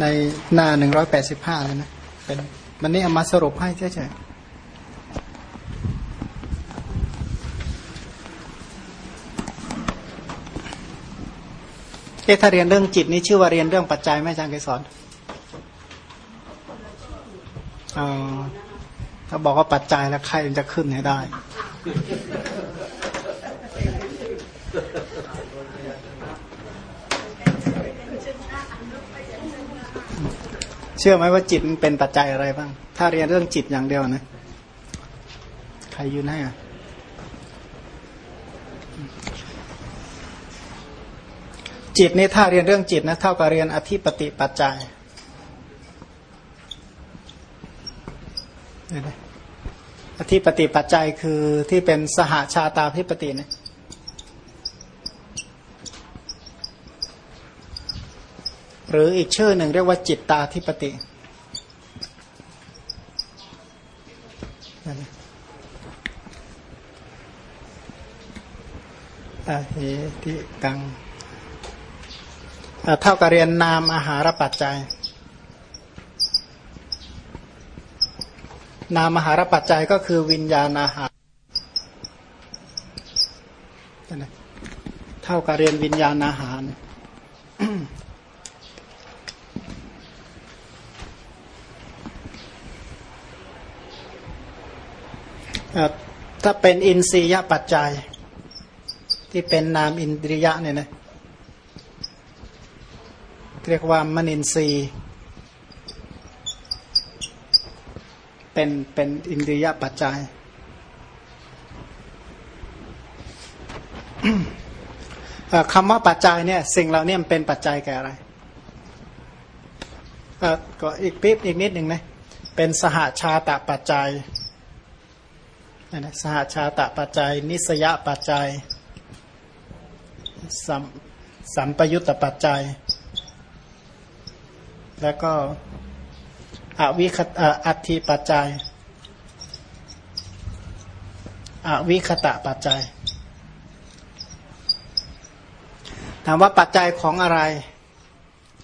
ในหน้าหนึ่งร้อยแปดสิบห้าเลยนะเป็นมันนี่เอามาสรุปให้เฉยๆเอ๊ะถ้าเรียนเรื่องจิตนี่ชื่อว่าเรียนเรื่องปัจจัยไหมอาจารย์เคยสอนอ๋อถ้าบอกว่าปัจจัยแล้วใครจะขึ้นให้ได้ เชื่อไหมว่าจิตมันเป็นปัจจัยอะไรบ้าง ถ้าเรียนเรื่องจิตอย่างเดียวนะ ใครยืนให้อะจิตนี่ถ้าเรียนเรื่องจิตนะเท่ากับเรียนอธิปติปัจจัยอธิปติปัจจัยคือที่เป็นสหาชาตาธิปตินะ หรืออีกชื่อหนึ่งเรียกว่าจิตตาธิปติ อาเหติกัง เท่ากับเรียนนามอาหารปัจจัย นามอาหารปัจจัยก็คือวิญญาณอาหาร เท่ากับเรียนวิญญาณอาหาร ถ้าเป็นอินทรียปัจจัย ที่เป็นนามอินทรียะเนี่ยนะเรียกว่ามนินทรีย์เป็นเป็นอินทรียปัจจัย คำว่าปัจจัยเนี่ยสิ่งเหล่านี้มันเป็นปัจจัยแก่อะไรก็อีกปิ๊บอีกนิดหนึ่งนะเป็นสหาชาตะปัจจัย นะสหชาตะปัจจัย นิสยปัจจัยสัมสัมปยุตตปัจจัย แล้วก็อวิคตอัติปัจจัยอวิคตะปัจจัย ถามว่าปัจจัยของอะไร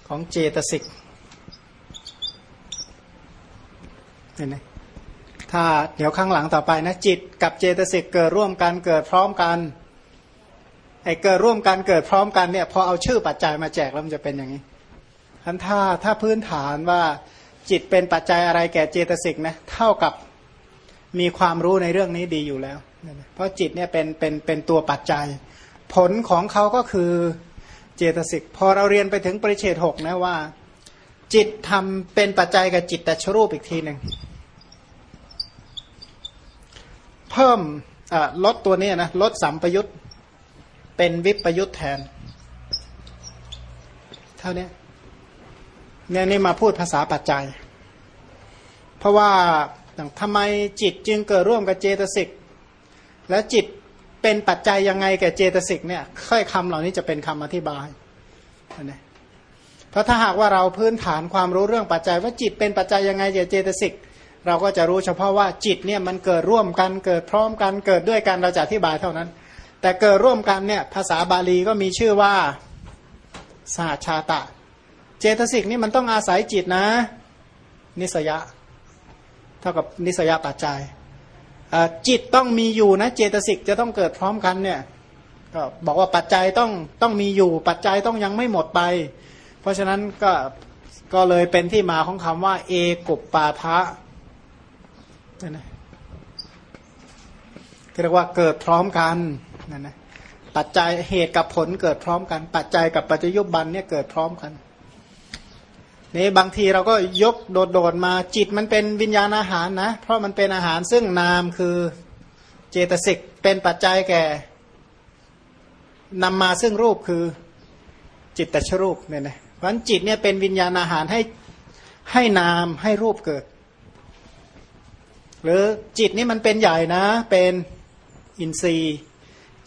ของเจตสิกเห็นไหม ถ้าเดี๋ยวข้างหลังต่อไปนะจิตกับเจตสิกเกิดร่วมกันเกิดพร้อมกันไอ้เกิดร่วมกันเกิดพร้อมกันเนี่ยพอเอาชื่อปัจจัยมาแจกแล้วมันจะเป็นอย่างนี้ทันถ้าถ้าพื้นฐานว่าจิตเป็นปัจจัยอะไรแก่เจตสิกนะเท่ากับมีความรู้ในเรื่องนี้ดีอยู่แล้ว เพราะจิตเนี่ยเป็นเป็นเป็นตัวปัจจัย ผลของเขาก็คือเจตสิกพอเราเรียนไปถึงปริเชตหกนะว่า จิตทำเป็นปัจจัยกับจิตแต่ชรูปอีกทีหนึ่งเพิ่มลดตัวนี้นะลดสัมปยุตเป็นวิปยุตแทน เท่านี้เนี่ยนี่มาพูดภาษาปัจจัย เพราะว่าทำไมจิตจึงเกิดร่วมกับเจตสิก และจิตเป็นปัจจัยยังไงแก่เจตสิกเนี่ยค่อยคำเหล่านี้จะเป็นคำอธิบายนะเพราะถ้าหากว่าเราพื้นฐานความรู้เรื่องปัจจัย ว่าจิตเป็นปัจจัยยังไงแก่เจตสิก เราก็จะรู้เฉพาะว่าจิตเนี่ยมันเกิดร่วมกันเกิดพร้อมกันเกิดด้วยกันเราจะอธิบายเท่านั้น แต่เกิดร่วมกันเนี่ยภาษาบาลีก็มีชื่อว่าสหชาตะ เจตสิกนี่มันต้องอาศัยจิตนะ นิสยะ เท่ากับนิสยปัจจัยจิตต้องมีอยู่นะ เจตสิกจะต้องเกิดพร้อมกันเนี่ยก็บอกว่าปัจจัยต้องต้องมีอยู่ ปัจจัยต้องยังไม่หมดไป เพราะฉะนั้นก็ก็เลยเป็นที่มาของคำว่า เอกุปปาทะ นั่นนะเรียกว่าเกิดพร้อมกันนั่นนะปัจจัยเหตุกับผลเกิดพร้อมกัน ปัจจัยกับปัจจยุบันเนี่ยเกิดพร้อมกันนี่บางทีเราก็ยกโดดๆมาจิตมันเป็นวิญญาณอาหารนะ เพราะมันเป็นอาหารซึ่งนามคือเจตสิกเป็นปัจจัยแก่นำมาซึ่งรูปคือจิตตชรูปเนี่ยนะเพราะจิตเนี่ยเป็นวิญญาณอาหารให้ให้นามให้รูปเกิด หรือจิตนี่มันเป็นใหญ่นะ เป็นอินทรีย์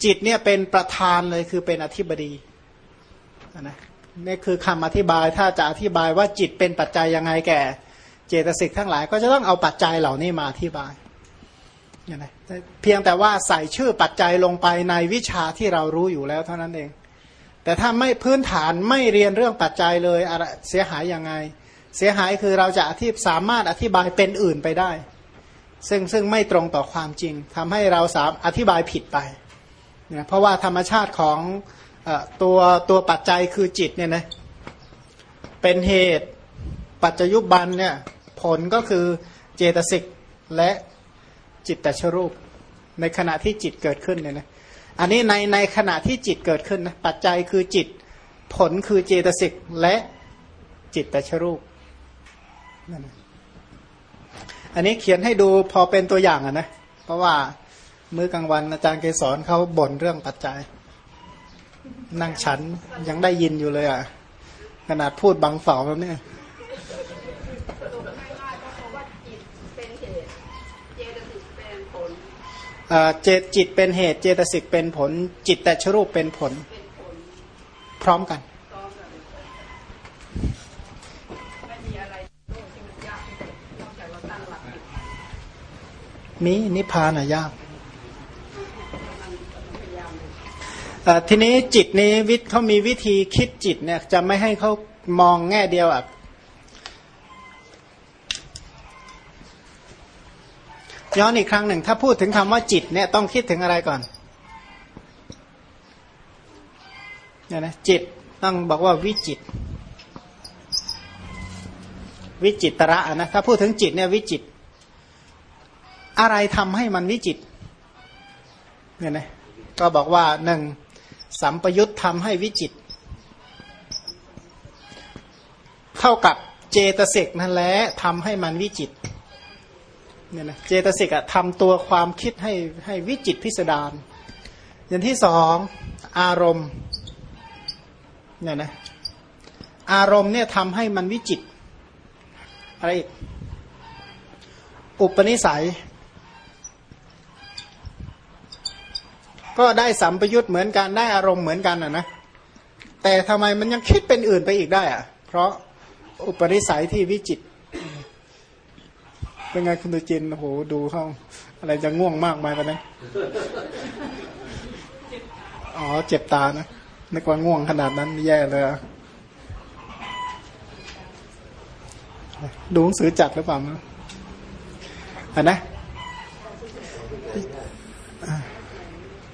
จิตเนี่ยเป็นประธานเลยคือเป็นอธิบดีนะนี่คือคำอธิบายถ้าจะอธิบายว่าจิตเป็นปัจจัยยังไงแก่ เจตสิกทั้งหลาย ก็จะต้องเอาปัจจัยเหล่านี้มาอธิบายอย่างไรเพียงแต่ว่าใส่ชื่อปัจจัยลงไปในวิชาที่เรารู้อยู่แล้วเท่านั้นเอง แต่ถ้าไม่พื้นฐานไม่เรียนเรื่องปัจจัยเลยอะไรเสียหายยังไง เสียหายคือเราจะอธิสามารถอธิบายเป็นอื่นไปได้ ซึ่งซึ่งไม่ตรงต่อความจริงทำให้เราสามอธิบายผิดไปเนี่ยเพราะว่าธรรมชาติของอตัวตัวปัจจัยคือจิตเนี่ยนะเป็นเหตุปัจจยุบันเนี่ยผลก็คือเจตสิกและจิตตชรูป ในขณะที่จิตเกิดขึ้นเนี่ยนะอันนี้ในในขณะที่จิตเกิดขึ้นนะปัจจัยคือจิต ผลคือเจตสิกและจิตตชรูปนั่น อันนี้เขียนให้ดูพอเป็นตัวอย่างอะนะ เพราะว่ามื้อกลางวันอาจารย์เกสอนเขาบ่นเรื่องปัจจัย นั่งฉันยังได้ยินอยู่เลยอะ ขนาดพูดบางฝ่าแล้วเนี่ยเจตจิตเป็นเหตุเจตสิกเป็นผล จิตแต่ชรูปเป็นผล พร้อมกัน มีนิพพานยากทีนี้จิตนี้วิทเขามีวิธีคิดจิตเนี่ยจะไม่ให้เขามองแง่เดียวอะย้อนอีกครั้งหนึ่ง ถ้าพูดถึงคำว่าจิตเนี่ยต้องคิดถึงอะไรก่อนเนี่ยนะจิตต้องบอกว่าวิจิต วิจิตระนะถ้าพูดถึงจิตเนี่ยวิจิต อะไรทำให้มันวิจิตเนี่ยนะก็บอกว่าหนึ่งสัมปยุตทำให้วิจิต เท่ากับเจตสิกนั่นแหละทำให้มันวิจิตเนี่ยนะเจตสิกอะทำตัวความคิดให้ให้วิจิตพิสดารอย่างที่สองอารมณ์เนี่ยนะอารมณ์เนี่ยทำให้มันวิจิตอะไรอีกอุปนิสัย ก็ได้สัมปยุตเหมือนกันได้อารมณ์เหมือนกันอะนะแต่ทำไมมันยังคิดเป็นอื่นไปอีกได้อะ เพราะอุปนิสัยที่วิจิต เป็นไงคุณตุจินโอ้โหดูเขาอะไรจะง่วงมากไหมกันนะอ๋อเจ็บตานะนึกว่าง่วงขนาดนั้นแย่เลยดูหนังสือจัดหรือเปล่าอันนะ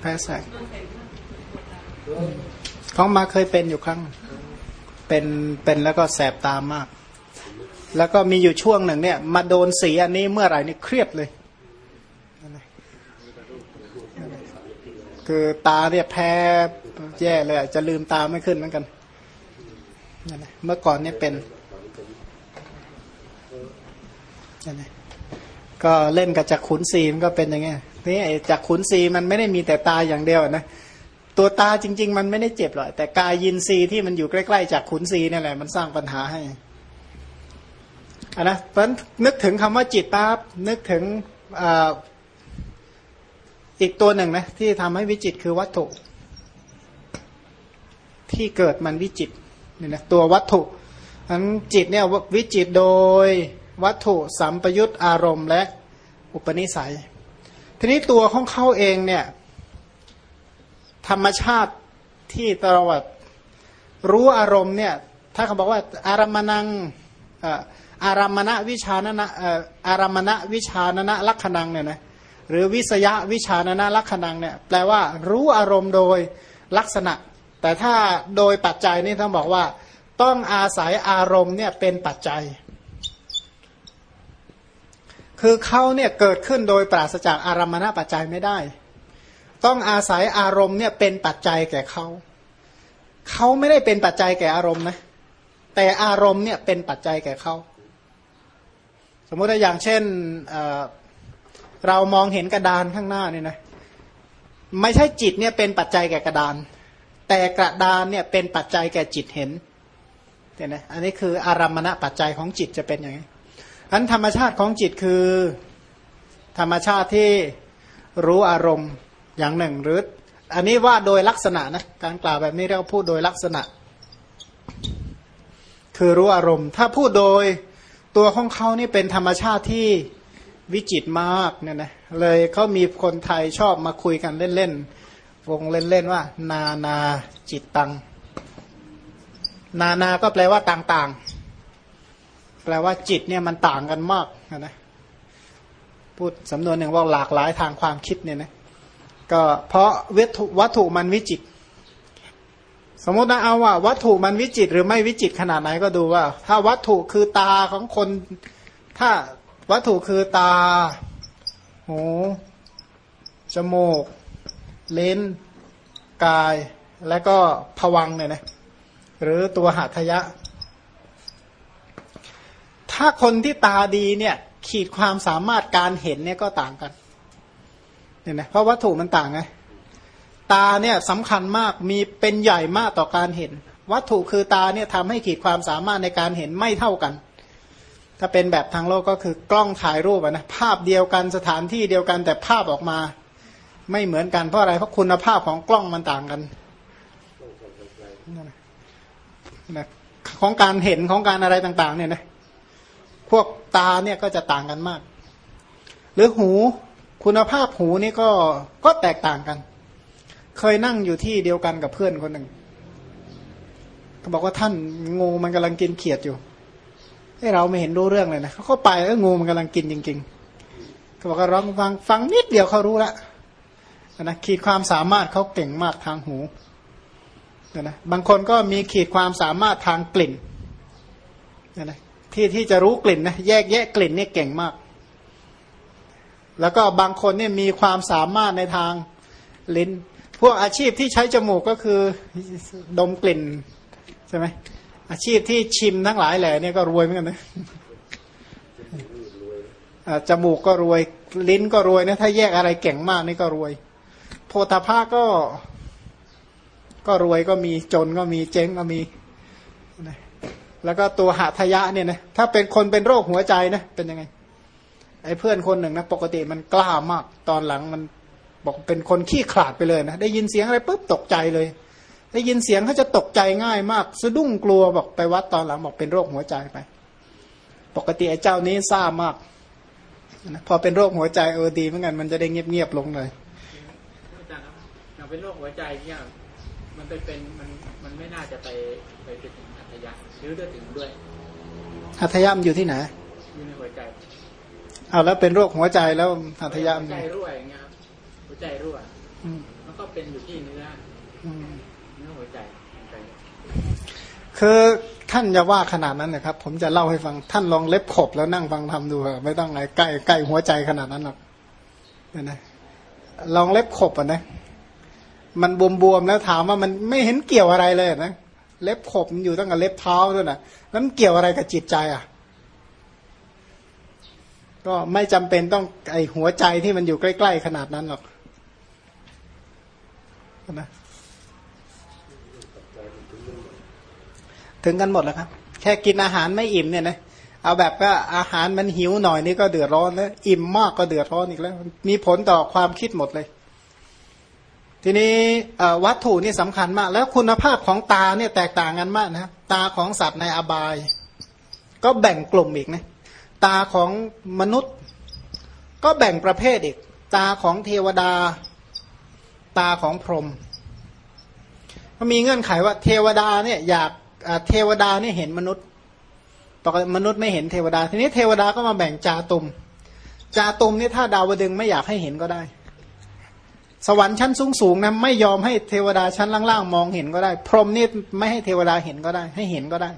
พ้แสกเขามาเคยเป็นอยู่ครั้ง เป็นเป็นแล้วก็แสบตามาก แล้วก็มีอยู่ช่วงหนึ่งเนี่ย มาโดนสีอันนี้เมื่อไหร่นี่เครียดเลย คือตาเนี่ยแพ้แย่เลยจะลืมตาไม่ขึ้นเหมือนกัน เมื่อก่อนเนี่ยเป็นก็เล่นกับจักขุนซีมันก็เป็นอย่างเงี้ย นี่จักขุนซีมันไม่ได้มีแต่ตาอย่างเดียวนะตัวตาจริง ๆ มันไม่ได้เจ็บหรอกแต่กายยินซีที่มันอยู่ใกล้ๆจากขุนซีนี่แหละมันสร้างปัญหาให้อันนะเพราะนึกถึงคำว่าจิตปั๊บนึกถึงออีกตัวหนึ่งนะที่ทำให้วิจิตคือวัตถุ ที่เกิดมันวิจิตนี่นะตัววัตถุอันจิตเนี่ยวิจิตโดยวัตถุสัมปยุตอารมณ์และอุปนิสัย ทีนี้ตัวของเขาเองเนี่ย ธรรมชาติที่ตลอดรู้อารมณ์เนี่ย ถ้าเขาบอกว่า อารมณังอารามณวิชานะอารามณวิชานะลักขณังเนี่ยนะหรือวิสยะวิชานะลักขณังเนี่ยแปลว่ารู้อารมณ์โดยลักษณะ แต่ถ้าโดยปัจจัยนี่ต้องบอกว่า ต้องอาศัยอารมณ์เนี่ยเป็นปัจจัย คือเขาเนี่ยเกิดขึ้นโดยปราศจากอารมณปัจจัยไม่ได้ ต้องอาศัยอารมณ์เนี่ยเป็นปัจจัยแก่เขาเขาไม่ได้เป็นปัจจัยแก่อารมณ์นะแต่อารมณ์เนี่ยเป็นปัจจัยแก่เขาสมมติอย่างเช่นเเรามองเห็นกระดานข้างหน้านี่นะไม่ใช่จิตเนี่ยเป็นปัจจัยแก่กระดาน แต่กระดานเนี่ยเป็นปัจจัยแก่จิตเห็นเห็นไหมอันนี้คืออารมณปัจจัยของจิตจะเป็นอย่างนี้ อันธรรมชาติของจิตคือธรรมชาติที่รู้อารมณ์อย่างหนึ่งหรือ อันนี้ว่าโดยลักษณะนะการกล่าวแบบนี้เราพูดโดยลักษณะ คือรู้อารมณ์ ถ้าพูดโดยตัวของเขานี่เป็นธรรมชาติที่วิจิตมากเนี่ยนะเลยเขามีคนไทยชอบมาคุยกันเล่นๆวงเล่นๆว่า นานาจิตตัง นานาก็แปลว่าต่างๆ แปลว่าจิตเนี่ยมันต่างกันมากนะพูดสำนวนหนึ่งว่าหลากหลายทางความคิดเนี่ยนะก็เพราะวัตถุวัตถุมันวิจิต สมมตินะเอาว่า วัตถุมันวิจิต หรือไม่วิจิตขนาดไหนก็ดูว่า ถ้าวัตถุคือตาของคน ถ้าวัตถุคือตา หูจมูกเลนกาย และก็ผวังเนี่ยนะหรือตัวหัตยะ ถ้าคนที่ตาดีเนี่ย ขีดความสามารถการเห็นเนี่ยก็ต่างกันเนี่ยนะเพราะวัตถุมันต่างไงตาเนี่ยสำคัญมากมีเป็นใหญ่มากต่อการเห็น วัตถุคือตาเนี่ยทำให้ขีดความสามารถในการเห็นไม่เท่ากัน ถ้าเป็นแบบทางโลกก็คือกล้องถ่ายรูปนะภาพเดียวกันสถานที่เดียวกันแต่ภาพออกมา ไม่เหมือนกันเพราะอะไรเพราะคุณภาพของกล้องมันต่างกันนะของการเห็นของการอะไรต่าง ๆ เนี่ยนะ พวกตาเนี่ยก็จะต่างกันมาก หรือหูคุณภาพหูนี่ก็ก็แตกต่างกัน เคยนั่งอยู่ที่เดียวกันกับเพื่อนคนหนึ่งเขาบอกว่าท่านงูมันกำลังกินเขียดอยู่ให้เราไม่เห็นรู้เรื่องเลยนะเขาเข้าไปแล้วงูมันกำลังกินจริงๆเขาบอกว่าร้องฟังฟังนิดเดียวเขารู้ละนะขีดความสามารถเขาเก่งมากทางหูนะบางคนก็มีขีดความสามารถทางกลิ่นนะ ที่ที่จะรู้กลิ่นนะแยกแยะกลิ่นนี่เก่งมาก แล้วก็บางคนเนี่ยมีความสามารถในทางลิ้น พวกอาชีพที่ใช้จมูกก็คือดมกลิ่นใช่ไหมอาชีพที่ชิมทั้งหลายแหล่เนี่ยก็รวยเหมือนกันนะจมูกก็รวย ลิ้นก็รวยนะถ้าแยกอะไรเก่งมากนี่ก็รวย โพธาภาก็ ก็รวยก็มีจนก็มีเจ๊งก็มี แล้วก็ตัวหาทยะเนี่ยนะถ้าเป็นคนเป็นโรคหัวใจนะเป็นยังไง ไอ้เพื่อนคนหนึ่งนะปกติมันกล้ามาก ตอนหลังมันบอกเป็นคนขี้ขลาดไปเลยนะได้ยินเสียงอะไรปุ๊บตกใจเลย ได้ยินเสียงเขาจะตกใจง่ายมาก สะดุ้งกลัวบอกไปวัดตอนหลังบอกเป็นโรคหัวใจไป ปกติไอ้เจ้านี้ซ่ามากนะพอเป็นโรคหัวใจเออดีเหมือนกันมันจะได้เงียบๆลงเลยอาจารย์ครับเป็นโรคหัวใจเนี่ยมันเป็นมันมันไม่น่าจะไปไปถึงอั ธยาหรือด้วยถึงด้วยอัธยามอยู่ที่ไหนอยู่ในหัวใจเอาแล้วเป็นโรคหัวใจแล้วหัตยามหัวใจรั่วอย่างเงี้ยหัวใจรั่วมันก็เป็นอยู่ที่เนื้อเนื้อหัวใจคือท่านจะว่าขนาดนั้นนะครับ ผมจะเล่าให้ฟังท่านลองเล็บขบแล้วนั่งฟังทำดูไม่ต้องไงใกล้ใกล้หัวใจขนาดนั้นหรอกเนี่ยนะลองเล็บขบอะนะมันบวมๆแล้วถามว่ามันไม่เห็นเกี่ยวอะไรเลยนะ เล็บขบมันอยู่ตั้งแต่เล็บเท้าด้วยนะแล้วมันเกี่ยวอะไรกับจิตใจอะ ก็ไม่จำเป็นต้องไอหัวใจที่มันอยู่ใกล้ ๆ ขนาดนั้นหรอกนะถึงกันหมดแล้วครับ แค่กินอาหารไม่อิ่มเนี่ยนะเอาแบบว่าอาหารมันหิวหน่อยนี่ก็เดือดร้อนแล้ว อิ่มมากก็เดือดร้อนอีกแล้ว มีผลต่อความคิดหมดเลย ทีนี้วัตถุนี่สำคัญมาก แล้วคุณภาพของตาเนี่ยแตกต่างกันมากนะตาของสัตว์ในอบาย ก็แบ่งกลุ่มอีกนะตาของมนุษย์ ก็แบ่งประเภทอีก ตาของเทวดา ตาของพรหมมันมีเงื่อนไขว่าเทวดาเนี่ยอยากเทวดาเนี่ยเห็นมนุษย์ปกติมนุษย์ไม่เห็นเทวดา ทีนี้เทวดาก็มาแบ่งจาตุมจาตุมนี่ถ้าดาวดึงไม่อยากให้เห็นก็ได้ สวรรค์ชั้นสูงสูงนะไม่ยอมให้เทวดาชั้นล่างๆมองเห็นก็ได้ พรหมนี่ไม่ให้เทวดาเห็นก็ได้ ให้เห็นก็ได้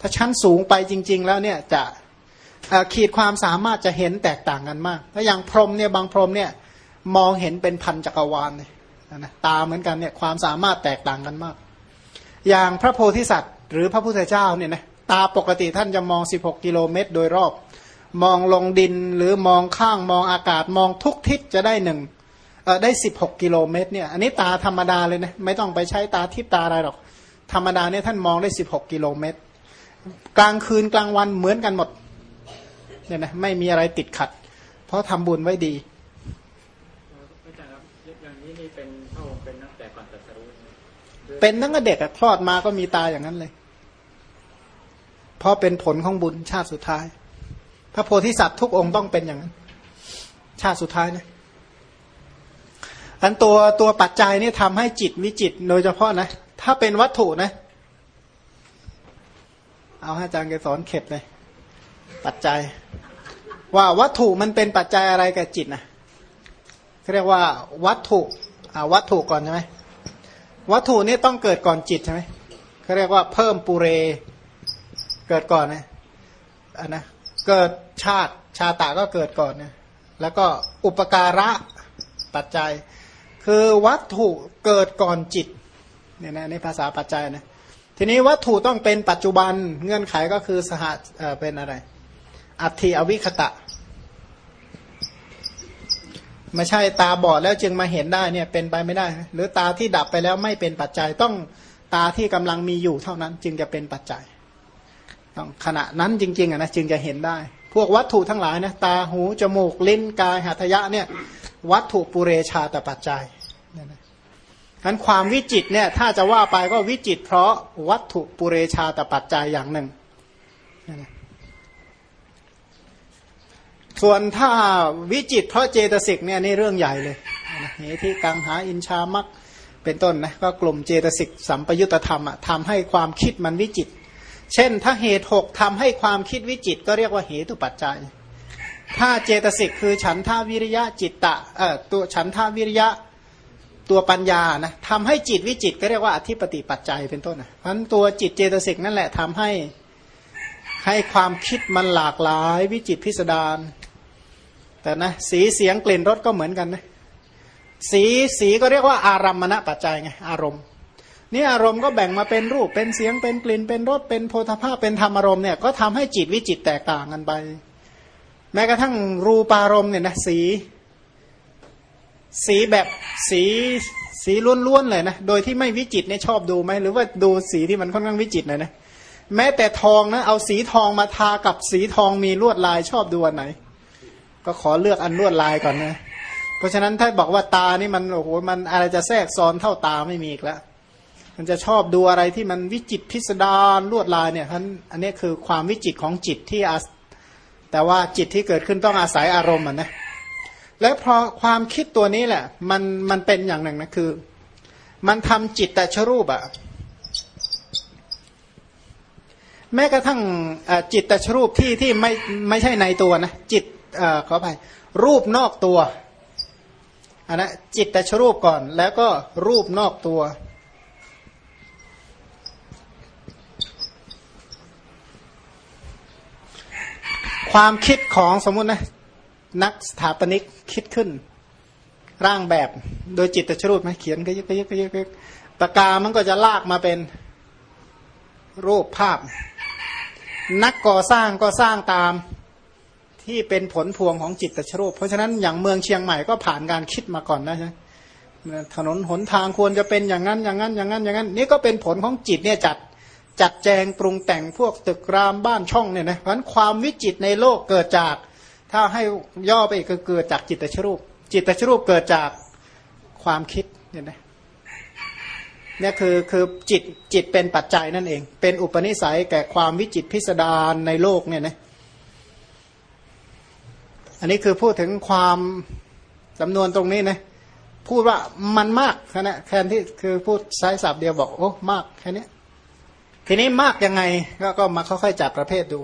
ถ้าชั้นสูงไปจริง ๆ แล้วเนี่ยจะขีดความสามารถจะเห็นแตกต่างกันมากถ้าอย่างพรหมเนี่ยบางพรหมเนี่ยมองเห็นเป็นพันจักรวาลเลยนะตาเหมือนกันเนี่ยความสามารถแตกต่างกันมาก อย่างพระโพธิสัตว์ หรือพระพุทธเจ้าเนี่ยนะตาปกติท่านจะมอง 16 กิโลเมตร โดยรอบ มองลงดินหรือมองข้างมองอากาศมองทุกทิศจะได้หนึ่ง ได้16กิโลเมตรเนี่ยอันนี้ตาธรรมดาเลยนะไม่ต้องไปใช้ตาทิพตาอะไรหรอก ธรรมดาเนี่ยท่านมองได้16กิโลเมตร กลางคืนกลางวันเหมือนกันหมดเนี่ยนะไม่มีอะไรติดขัด เพราะทำบุญไว้ดีอาจารย์ครับอย่างนี้นี่เป็นพระองค์เป็นตั้งแต่ก่อนตรัสรู้เป็นตั้งแต่เด็กอะคลอดมาก็มีตาอย่างนั้นเลย เพราะเป็นผลของบุญชาติสุดท้าย พระโพธิสัตว์ทุกองค์ต้องเป็นอย่างนั้น ชาติสุดท้ายนะ อันตัวตัวปัจจัยนี่ทำให้จิตวิจิตโดยเฉพาะนะ ถ้าเป็นวัตถุนะ เอาให้อาจารย์แกสอนเข็ดเลย ปัจจัย ว่าวัตถุมันเป็นปัจจัยอะไรกับจิตนะเขาเรียกว่าวัตถุอ่าวัตถุก่อนใช่ไหมวัตถุนี่ต้องเกิดก่อนจิตใช่ไหมเขาเรียกว่าเพิ่มปุเร เกิดก่อนนะอันนะเกิดชาติชาตะก็เกิดก่อนนะแล้วก็อุปการะปัจจัย คือวัตถุเกิดก่อนจิตเนี่ยนะในภาษาปัจจัยนะทีนี้วัตถุต้องเป็นปัจจุบันเงื่อนไขก็คือสหเออเป็นอะไร อัติอวิคตะ ไม่ใช่ตาบอดแล้วจึงมาเห็นได้เนี่ยเป็นไปไม่ได้ หรือตาที่ดับไปแล้วไม่เป็นปัจจัยต้องตาที่กำลังมีอยู่เท่านั้นจึงจะเป็นปัจจัย ต้องขณะนั้นจริงๆอะนะจึงจะเห็นได้ พวกวัตถุทั้งหลายนะตาหูจมูกลิ้นกายหัตถยะเนี่ย วัตถุปุเรชาตปัจจัยนี่ยนะนั้นความวิจิตเนี่ยถ้าจะว่าไปก็วิจิต เพราะวัตถุปุเรชาตปัจจัยอย่างหนึ่งนี่ยนะส่วนถ้าวิจิต เพราะเจตสิกเนี่ยนี่เรื่องใหญ่เลยเหตุที่กังหาอินชามักเป็นต้นนะก็กลุ่มเจตสิกสัมปยุตธรรมอะทำให้ความคิดมันวิจิต เช่น ถ้าเหตุหกทำให้ความคิดวิจิต ก็เรียกว่าเหตุปัจจัย ถ้าเจตสิกคือฉันทาวิริยะจิตตะเอ่อตัวฉันทาวิริยะตัวปัญญานะทำให้จิตวิจิตก็เรียกว่าอธิปติปัจจัยเป็นต้นนะเพราะนั้นตัวจิตเจตสิกนั่นแหละทำให้ให้ความคิดมันหลากหลายวิจิตพิสดารแต่นะสีเสียงกลิ่นรสก็เหมือนกันนะสีสีก็เรียกว่า อารัมมณปัจจัยไงอารมณ์นี่อารมณ์ก็แบ่งมาเป็นรูปเป็นเสียงเป็นกลิ่นเป็นรสเป็นโพธภาพเป็นธรรมอารมณ์เนี่ยก็ทำให้จิตวิจิตแตกต่างกันไป แม้กระทั่งรูปารมณ์เนี่ยนะสี สีแบบสีสีล้วนๆเลยนะ โดยที่ไม่วิจิตเนี่ยชอบดูไหมหรือว่าดูสีที่มันค่อนข้างวิจิตหน่อยนะ แม้แต่ทองนะเอาสีทองมาทากับสีทองมีลวดลายชอบดูอันไหน ก็ขอเลือกอันลวดลายก่อนนะ เพราะฉะนั้นถ้าบอกว่าตานี่มันโอ้โหมันอะไรจะแทรกซ้อนเท่าตาไม่มีอีกแล้ว มันจะชอบดูอะไรที่มันวิจิตพิสดารลวดลายเนี่ยท่านอันนี้คือความวิจิตของจิตที่อา แต่ว่าจิตที่เกิดขึ้นต้องอาศัยอารมณ์อะนะและพอความคิดตัวนี้แหละ มันมันเป็นอย่างหนึ่งนะคือ มันทำจิตแต่ชรูปอะแม้กระทั่งจิตแต่ชรูปที่ที่ไม่ไม่ใช่ในตัวนะจิตอขออภัยรูปนอกตัวอันนะจิตแต่ชรูปก่อน แล้วก็รูปนอกตัว ความคิดของสมมตินะนักสถาปนิกคิดขึ้น ร่างแบบโดยจิตตชรูปไหมเขียนก็ยึกก็ยึกก็ยึกปากกามันก็จะลากมาเป็นรูปภาพ นักก่อสร้างก็สร้างตามที่เป็นผลพวงของจิตตชรูป เพราะฉะนั้นอย่างเมืองเชียงใหม่ก็ผ่านการคิดมาก่อนนะใช่ถนนหนทางควรจะเป็นอย่างนั้นอย่างนั้นอย่างนั้นอย่างนั้น นี่ก็เป็นผลของจิตเนี่ยจัด จัดแจงปรุงแต่งพวกตึกรามบ้านช่องเนี่ยนะเพราะฉะนั้นความวิจิตในโลกเกิดจาก ถ้าให้ย่อไปก็เกิดจากจิตตชรูป จิตตชรูปเกิดจากความคิดเนี่ยนะเนี่ยคือคือจิตจิตเป็นปัจจัยนั่นเอง เป็นอุปนิสัยแก่ความวิจิตพิสดารในโลกเนี่ยนะอันนี้คือพูดถึงความจำนวนตรงนี้นะพูดว่ามันมากแค่นี้แค่ที่คือพูดใช้ศัพท์เดียวบอกโอ้มากแค่นี้ ทีนี้มากยังไงก็ก็มาค่อยๆจับประเภทดู